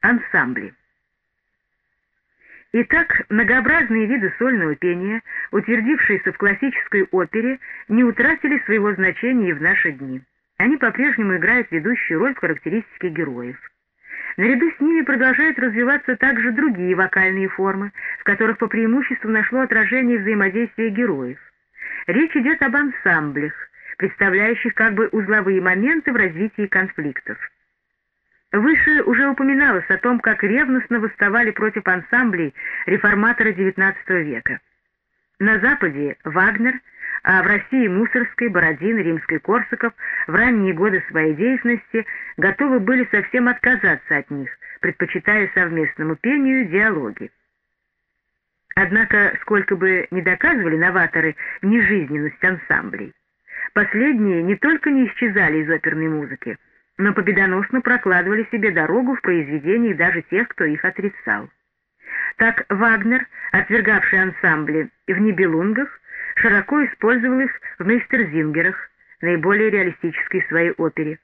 Ансамбли. Итак, многообразные виды сольного пения, утвердившиеся в классической опере, не утратили своего значения и в наши дни. Они по-прежнему играют ведущую роль в характеристике героев. Наряду с ними продолжают развиваться также другие вокальные формы, в которых по преимуществу нашло отражение взаимодействия героев. Речь идет об ансамблях, представляющих как бы узловые моменты в развитии конфликтов. Выше уже упоминалось о том, как ревностно восставали против ансамблей реформаторы XIX века. На Западе Вагнер, а в России Мусорской, Бородин, Римский Корсаков в ранние годы своей деятельности готовы были совсем отказаться от них, предпочитая совместному пению диалоги. Однако, сколько бы ни доказывали новаторы нежизненность ансамблей, последние не только не исчезали из оперной музыки, но победоносно прокладывали себе дорогу в произведениях даже тех, кто их отрицал. Так Вагнер, отвергавший ансамбли в «Нибелунгах», широко использовал их в «Мейстерзингерах», наиболее реалистической своей опере.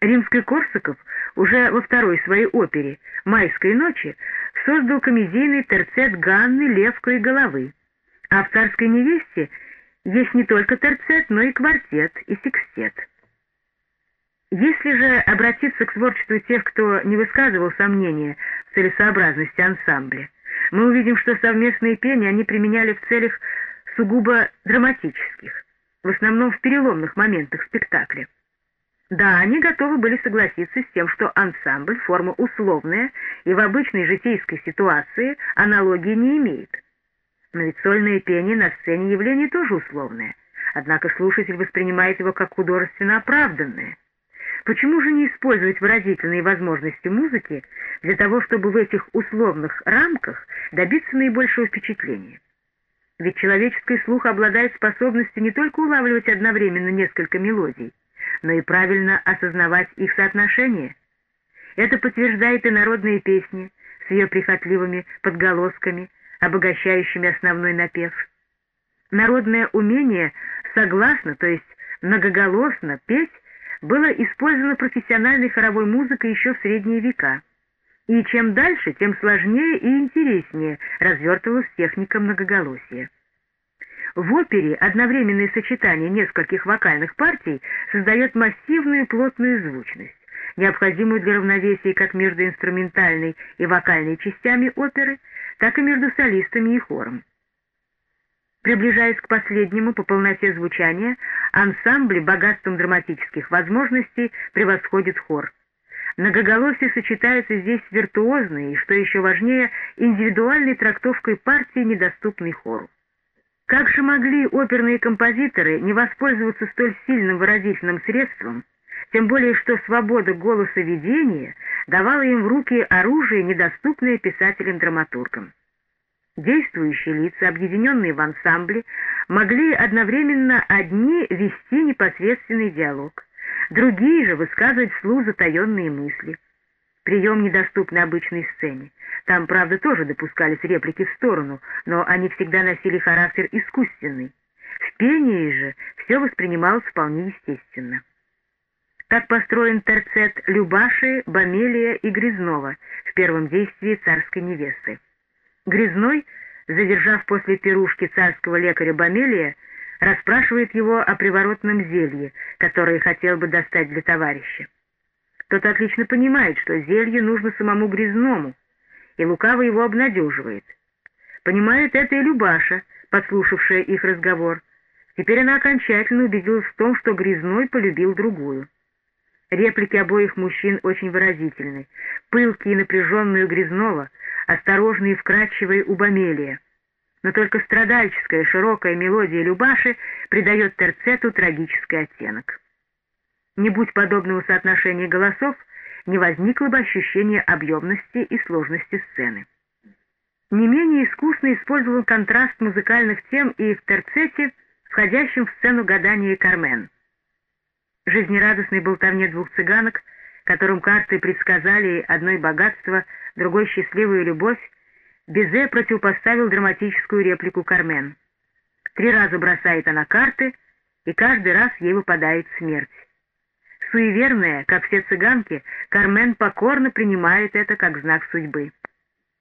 Римский Корсаков уже во второй своей опере «Майской ночи» создал комедийный терцет Ганны, Левка и Головы, а в «Царской невесте» есть не только терцет, но и квартет и секстет. Если же обратиться к творчеству тех, кто не высказывал сомнения в целесообразности ансамбля, мы увидим, что совместные пения они применяли в целях сугубо драматических, в основном в переломных моментах спектакля. Да, они готовы были согласиться с тем, что ансамбль — форма условная и в обычной житейской ситуации аналогии не имеет. Но ведь сольное пение на сцене явление тоже условное, однако слушатель воспринимает его как художественно оправданное — Почему же не использовать выразительные возможности музыки для того, чтобы в этих условных рамках добиться наибольшего впечатления? Ведь человеческий слух обладает способностью не только улавливать одновременно несколько мелодий, но и правильно осознавать их соотношение. Это подтверждает и народные песни с ее прихотливыми подголосками, обогащающими основной напев. Народное умение согласно, то есть многоголосно петь было использовано профессиональной хоровой музыкой еще в средние века. И чем дальше, тем сложнее и интереснее развертывалась техника многоголосия. В опере одновременное сочетание нескольких вокальных партий создает массивную плотную звучность, необходимую для равновесия как между инструментальной и вокальной частями оперы, так и между солистами и хором. Приближаясь к последнему по полноте звучания, ансамбли богатством драматических возможностей превосходит хор. Многоголосие сочетается здесь с виртуозной и, что еще важнее, индивидуальной трактовкой партии, недоступной хору. Как же могли оперные композиторы не воспользоваться столь сильным выразительным средством, тем более что свобода голоса ведения давала им в руки оружие, недоступное писателям-драматургам. Действующие лица, объединенные в ансамбле, могли одновременно одни вести непосредственный диалог, другие же высказывать вслух затаенные мысли. Прием недоступный обычной сцене. Там, правда, тоже допускались реплики в сторону, но они всегда носили характер искусственный. В пении же все воспринималось вполне естественно. Так построен терцет Любаши, Бамелия и Грязнова в первом действии царской невесты. Грязной, задержав после пирушки царского лекаря Бамелия, расспрашивает его о приворотном зелье, которое хотел бы достать для товарища. Тот отлично понимает, что зелье нужно самому Грязному, и лукаво его обнадеживает. Понимает это и Любаша, подслушавшая их разговор. Теперь она окончательно убедилась в том, что Грязной полюбил другую. Реплики обоих мужчин очень выразительны. Пылкий и напряженный у Грязнова — осторожный и вкрадчивый у Бамелия. Но только страдальческая широкая мелодия Любаши придает терцету трагический оттенок. Не будь подобного соотношения голосов, не возникло бы ощущения объемности и сложности сцены. Не менее искусно использовал контраст музыкальных тем и в терцете, входящем в сцену гадания Кармен. Жизнерадостной болтовне двух цыганок, которым карты предсказали одной богатство, другой счастливую любовь, Безе противопоставил драматическую реплику Кармен. Три раза бросает она карты, и каждый раз ей выпадает смерть. Суеверная, как все цыганки, Кармен покорно принимает это как знак судьбы.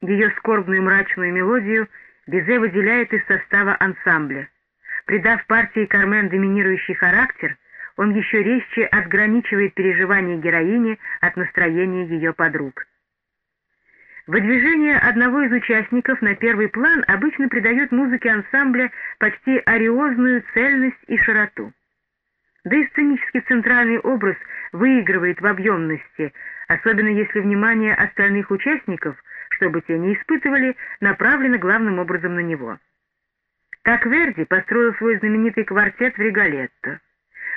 Ее скорбную мрачную мелодию Бизе выделяет из состава ансамбля. Придав партии Кармен доминирующий характер, он еще резче отграничивает переживания героини от настроения ее подруг. Выдвижение одного из участников на первый план обычно придает музыке ансамбля почти ариозную цельность и широту. Да и сценический центральный образ выигрывает в объемности, особенно если внимание остальных участников, чтобы те не испытывали, направлено главным образом на него. Так Верди построил свой знаменитый квартет в Риголетто.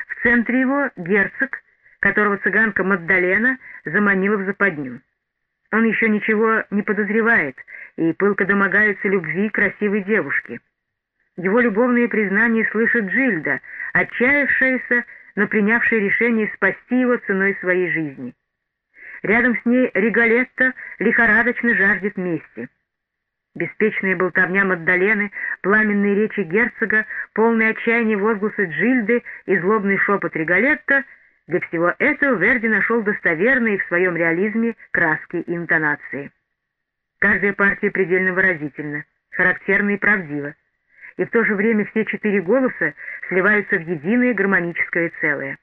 В центре его герцог, которого цыганка Маддалена заманила в западню. Он еще ничего не подозревает и пылко домогается любви красивой девушки. Его любовные признания слышит Джильда, отчаявшаяся, но принявшая решение спасти его ценой своей жизни. Рядом с ней Риголетто лихорадочно жаждет мести. Беспечная болтовня Маддалены, пламенные речи герцога, полные отчаяния возгласы Джильды и злобный шепот Риголетто — для всего этого Верди нашел достоверные в своем реализме краски и интонации. Каждая партия предельно выразительна, характерна и правдива, и в то же время все четыре голоса сливаются в единое гармоническое целое.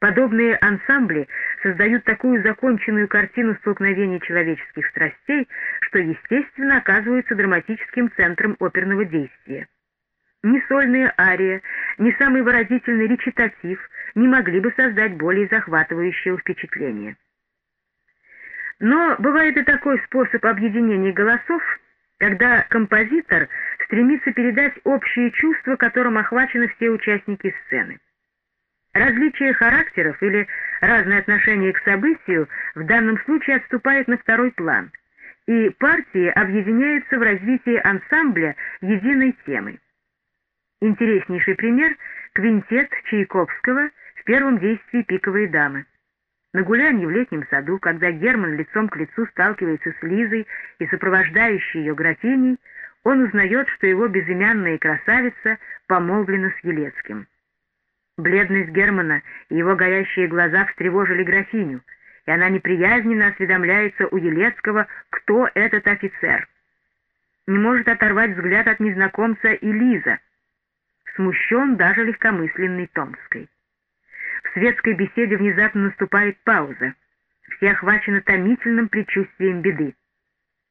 Подобные ансамбли создают такую законченную картину столкновений человеческих страстей, что, естественно, оказываются драматическим центром оперного действия. Ни сольная ария, ни самый выразительный речитатив не могли бы создать более захватывающего впечатления. Но бывает и такой способ объединения голосов, когда композитор стремится передать общее чувство, которым охвачены все участники сцены. Различие характеров или разное отношение к событию в данном случае отступает на второй план, и партии объединяются в развитии ансамбля единой темой. Интереснейший пример — квинтет Чайковского в первом действии «Пиковые дамы». На гулянье в летнем саду, когда Герман лицом к лицу сталкивается с Лизой и сопровождающей ее графиней, он узнает, что его безымянная красавица помолвлена с Елецким. Бледность Германа и его горящие глаза встревожили графиню, и она неприязненно осведомляется у Елецкого, кто этот офицер. Не может оторвать взгляд от незнакомца и Лиза — смущен даже легкомысленный Томской. В светской беседе внезапно наступает пауза. Все охвачены томительным предчувствием беды.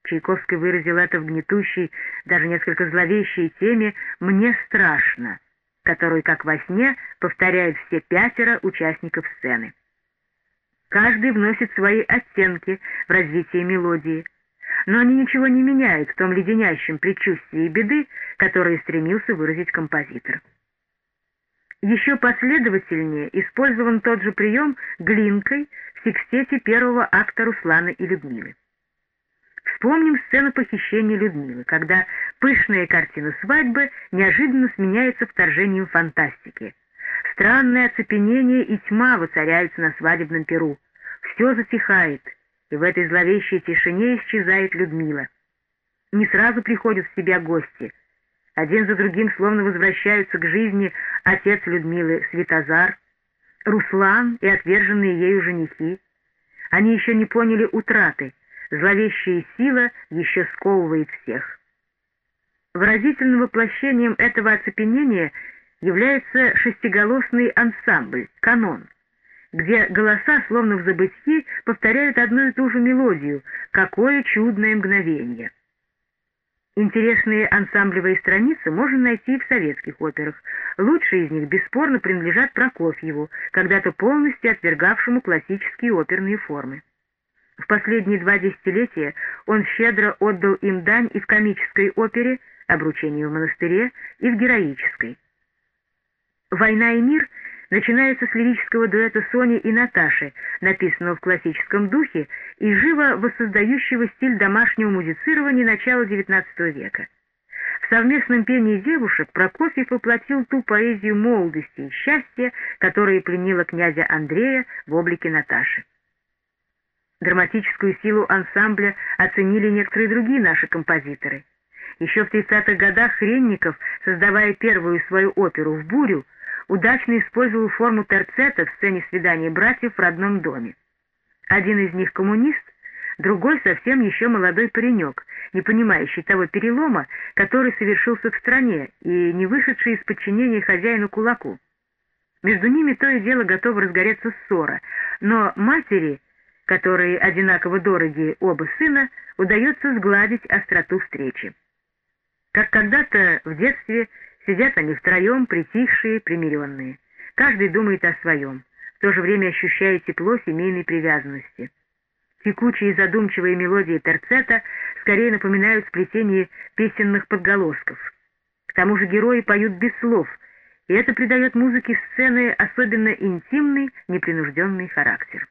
Чайковский выразил это в гнетущей, даже несколько зловещей теме «Мне страшно», которую, как во сне, повторяют все пятеро участников сцены. Каждый вносит свои оттенки в развитие мелодии — но они ничего не меняют в том леденящем предчувствии беды, которое стремился выразить композитор. Еще последовательнее использован тот же прием глинкой в секстете первого акта Руслана и Людмилы. Вспомним сцену похищения Людмилы, когда пышная картина свадьбы неожиданно сменяется вторжением фантастики. Странное оцепенение и тьма воцаряются на свадебном перу. Все затихает — и в этой зловещей тишине исчезает Людмила. Не сразу приходят в себя гости. Один за другим словно возвращаются к жизни отец Людмилы Светозар, Руслан и отверженные ею женихи. Они еще не поняли утраты, зловещая сила еще сковывает всех. Выразительным воплощением этого оцепенения является шестиголосный ансамбль, канон — где голоса, словно в забытии, повторяют одну и ту же мелодию «Какое чудное мгновение!». Интересные ансамблевые страницы можно найти и в советских операх. Лучшие из них бесспорно принадлежат Прокофьеву, когда-то полностью отвергавшему классические оперные формы. В последние два десятилетия он щедро отдал им дань и в комической опере «Обручение в монастыре», и в героической. «Война и мир» начинается с лирического дуэта Сони и Наташи, написанного в классическом духе и живо воссоздающего стиль домашнего музицирования начала XIX века. В совместном пении девушек Прокофьев воплотил ту поэзию молодости и счастья, которая пленила князя Андрея в облике Наташи. Драматическую силу ансамбля оценили некоторые другие наши композиторы. Еще в 30-х годах Хренников, создавая первую свою оперу «В бурю», удачно использовал форму терцета в сцене свидания братьев в родном доме. Один из них коммунист, другой совсем еще молодой паренек, не понимающий того перелома, который совершился в стране и не вышедший из подчинения хозяину кулаку. Между ними то и дело готова разгореться ссора, но матери, которые одинаково дороги оба сына, удается сгладить остроту встречи. Как когда-то в детстве сидят они втроем, притихшие, примиренные. Каждый думает о своем, в то же время ощущая тепло семейной привязанности. Текучие задумчивые мелодии терцета скорее напоминают сплетение песенных подголосков. К тому же герои поют без слов, и это придает музыке сцены особенно интимный, непринужденный характер.